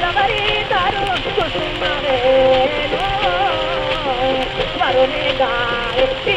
మగవరీతారు కుటుంబమేను వరుణి గాయత్రి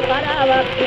करा वक्त